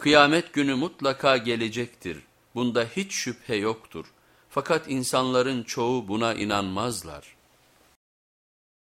Kıyamet günü mutlaka gelecektir. Bunda hiç şüphe yoktur. Fakat insanların çoğu buna inanmazlar.''